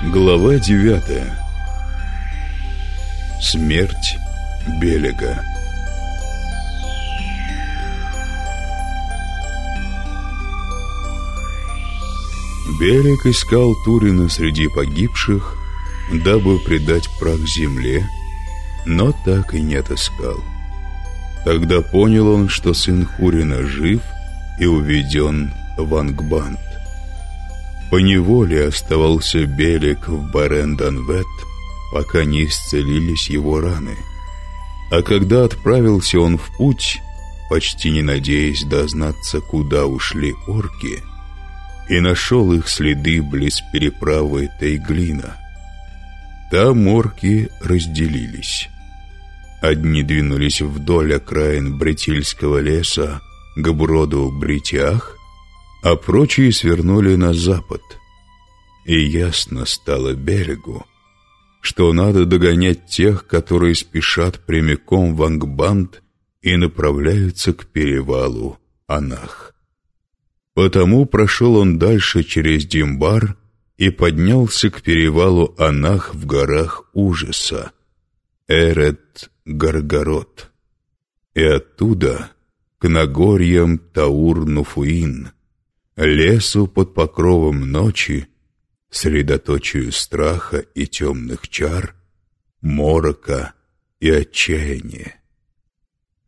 Глава девятая Смерть Белега Белег искал Турина среди погибших, дабы предать прах земле, но так и не отыскал. Тогда понял он, что сын Хурина жив и уведен в Ангбанд. По неволе оставался Белик в Баренданвет, пока не исцелились его раны. А когда отправился он в путь, почти не надеясь дознаться, куда ушли орки, и нашел их следы близ переправы Тайглина. Там орки разделились. Одни двинулись вдоль окраин Бретильского леса к броду Бритях, а прочие свернули на запад. И ясно стало берегу, что надо догонять тех, которые спешат прямиком в Ангбанд и направляются к перевалу Анах. Потому прошел он дальше через Димбар и поднялся к перевалу Анах в горах ужаса, Эрет-Гаргород, и оттуда к Нагорьям Таур-Нуфуин, лесу под покровом ночи, средоточию страха и темных чар, морока и отчаяния.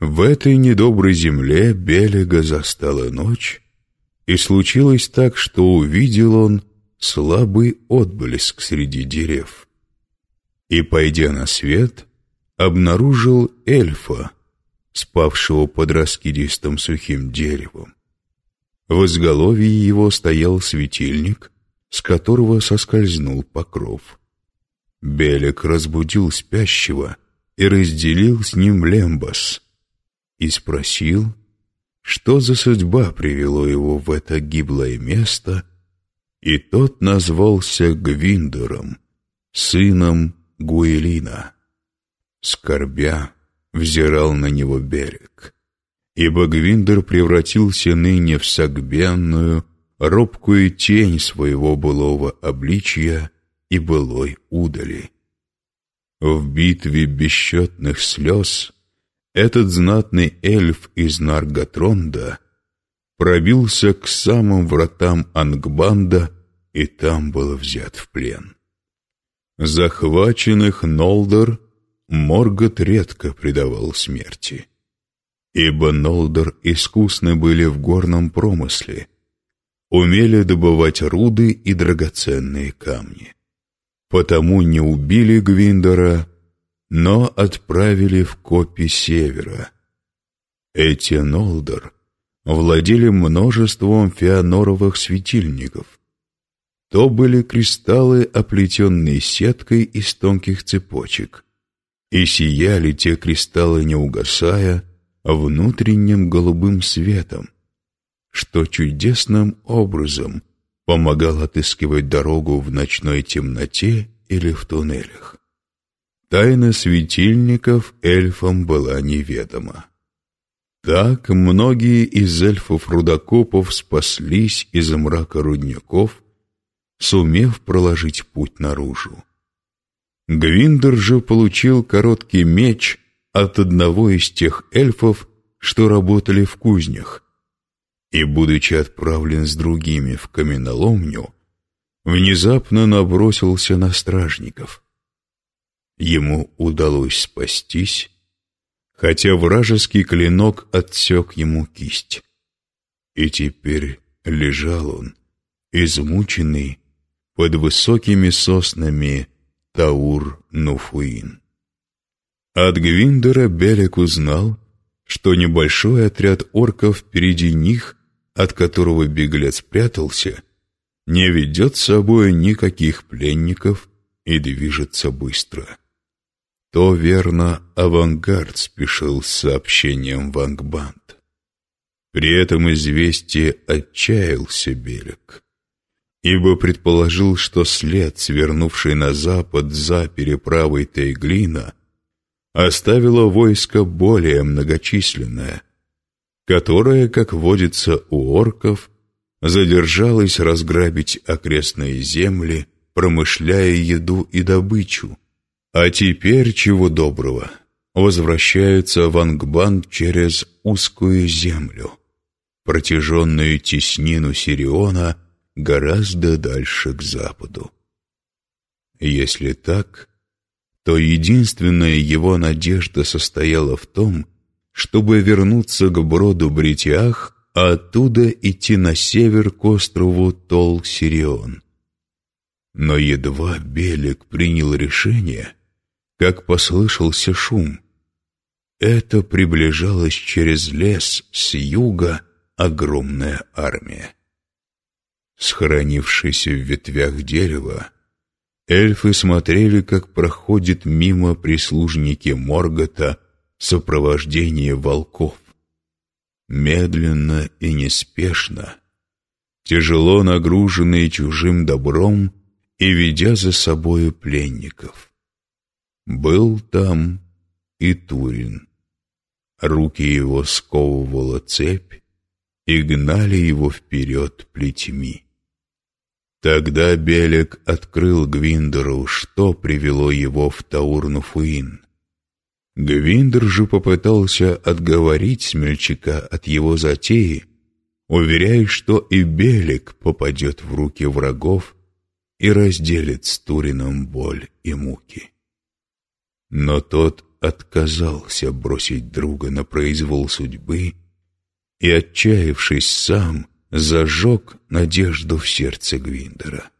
В этой недоброй земле Белега застала ночь, и случилось так, что увидел он слабый отблеск среди дерев. И, пойдя на свет, обнаружил эльфа, спавшего под раскидистым сухим деревом. В изголовье его стоял светильник, с которого соскользнул покров. Белик разбудил спящего и разделил с ним лембас, и спросил, что за судьба привело его в это гиблое место, и тот назвался Гвиндором, сыном Гуэлина. Скорбя взирал на него берег ибо Гвиндер превратился ныне в согбенную, робкую тень своего былого обличия и былой удали. В битве бесчетных слез этот знатный эльф из Нарготронда пробился к самым вратам Ангбанда и там был взят в плен. Захваченных Нолдор Моргот редко предавал смерти ибо Нолдор искусны были в горном промысле, умели добывать руды и драгоценные камни. Потому не убили Гвиндора, но отправили в копи севера. Эти Нолдор владели множеством феоноровых светильников. То были кристаллы, оплетенные сеткой из тонких цепочек, и сияли те кристаллы, не угасая, внутренним голубым светом, что чудесным образом помогал отыскивать дорогу в ночной темноте или в туннелях. Тайна светильников эльфам была неведома. Так многие из эльфов-рудокопов спаслись из мрака рудников, сумев проложить путь наружу. Гвиндер же получил короткий меч от одного из тех эльфов, что работали в кузнях, и, будучи отправлен с другими в каменоломню, внезапно набросился на стражников. Ему удалось спастись, хотя вражеский клинок отсек ему кисть. И теперь лежал он, измученный, под высокими соснами Таур-Нуфуин. От Гвиндера Белик узнал, что небольшой отряд орков впереди них, от которого беглец прятался, не ведет с собой никаких пленников и движется быстро. То, верно, авангард спешил с сообщением в Ангбанд. При этом известие отчаялся Белик, ибо предположил, что след, свернувший на запад за переправой Тайглина, оставила войско более многочисленное, которое, как водится у орков, задержалось разграбить окрестные земли промышляя еду и добычу. А теперь, чего доброго, возвращаются в Ангбан через узкую землю, протяженную теснину Сириона гораздо дальше к западу. Если так, то единственная его надежда состояла в том, чтобы вернуться к броду Бритиах, а оттуда идти на север к острову Тол-Сирион. Но едва Белик принял решение, как послышался шум. Это приближалась через лес с юга огромная армия. Схоронившись в ветвях дерева, эльфы смотрели, как проходит мимо прислужники Моргота сопровождение волков. Медленно и неспешно, тяжело нагруженные чужим добром и ведя за собою пленников. Был там и Турин. Руки его сковывала цепь и гнали его вперед плетьми. Тогда Белек открыл Гвиндеру, что привело его в Таурнуфуин. Гвиндер же попытался отговорить смельчака от его затеи, уверяя, что и Белик попадет в руки врагов и разделит с Турином боль и муки. Но тот отказался бросить друга на произвол судьбы и, отчаявшись сам, зажег надежду в сердце Гвиндера.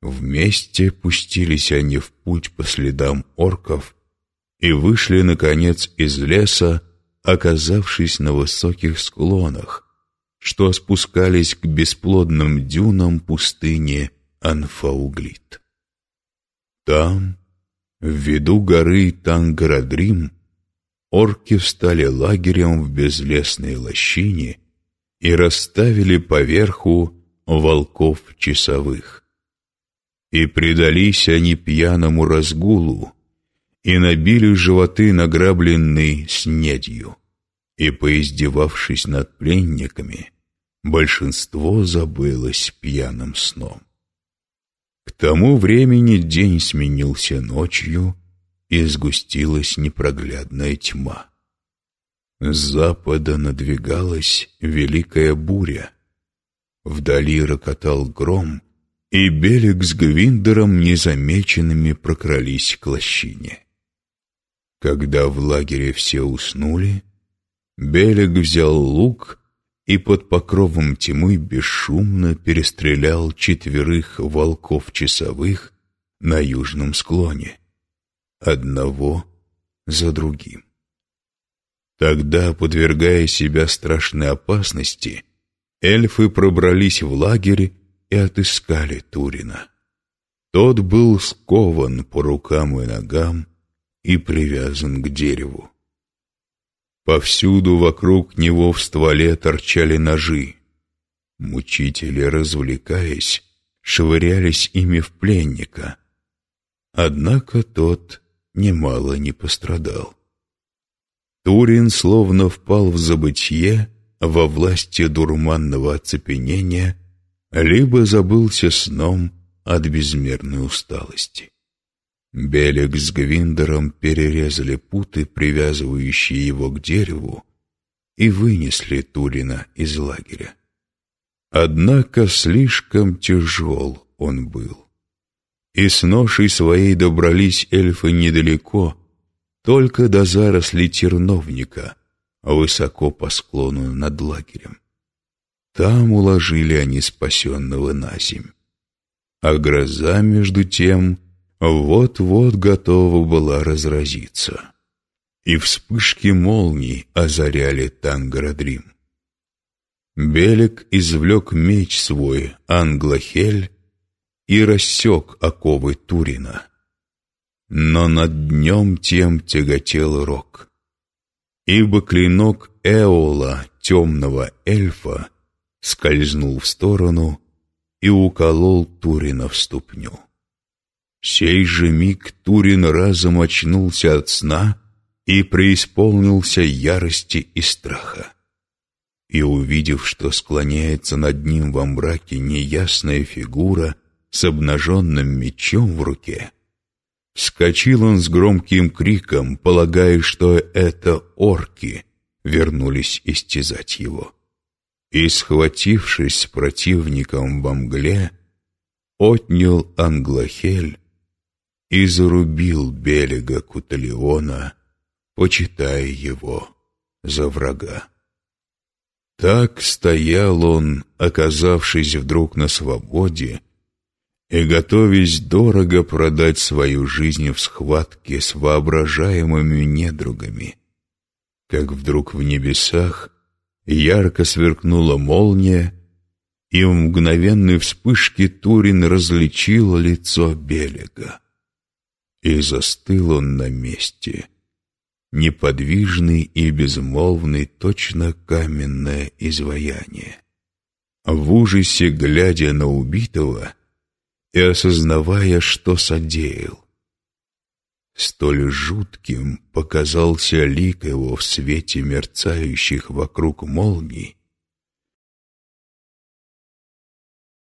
Вместе пустились они в путь по следам орков, и вышли, наконец, из леса, оказавшись на высоких склонах, что спускались к бесплодным дюнам пустыни Анфауглит. Там, в виду горы Тангарадрим, орки встали лагерем в безлесной лощине и расставили поверху волков часовых. И предались они пьяному разгулу, и набили животы награбленные снедью, и, поиздевавшись над пленниками, большинство забылось пьяным сном. К тому времени день сменился ночью, и сгустилась непроглядная тьма. С запада надвигалась великая буря. Вдали рокотал гром, и Белик с Гвиндером незамеченными прокрались к лощине. Когда в лагере все уснули, Белег взял лук и под покровом тьмы бесшумно перестрелял четверых волков-часовых на южном склоне, одного за другим. Тогда, подвергая себя страшной опасности, эльфы пробрались в лагерь и отыскали Турина. Тот был скован по рукам и ногам, и привязан к дереву. Повсюду вокруг него в стволе торчали ножи. Мучители, развлекаясь, швырялись ими в пленника. Однако тот немало не пострадал. Турин словно впал в забытье во власти дурманного оцепенения, либо забылся сном от безмерной усталости. Белик с Гвиндером перерезали путы, привязывающие его к дереву, и вынесли Турина из лагеря. Однако слишком тяжел он был. И с ношей своей добрались эльфы недалеко, только до заросли терновника, высоко по склону над лагерем. Там уложили они спасенного на земь. А гроза, между тем, вот-вот готова была разразиться. И вспышки молний озаряли Тангородрим. Белик извлек меч свой, Англохель, и рассек оковы Турина. Но над днем тем тяготел рок, ибо клинок Эола, темного эльфа, скользнул в сторону и уколол Турина в ступню сей же миг Турин разом очнулся от сна и преисполнился ярости и страха. И увидев, что склоняется над ним во мраке неясная фигура с обнаженным мечом в руке, вскочил он с громким криком, полагая, что это орки вернулись истязать его. И, схватившись противником во мгле, отнял Англохель и зарубил Белега Куталиона, почитая его за врага. Так стоял он, оказавшись вдруг на свободе, и готовясь дорого продать свою жизнь в схватке с воображаемыми недругами, как вдруг в небесах ярко сверкнула молния, и в мгновенной вспышке Турин различил лицо Белега. И застыл он на месте — неподвижный и безмолвный, точно каменное изваяние. В ужасе, глядя на убитого и осознавая, что содеял. Столь жутким показался лик его в свете мерцающих вокруг молний,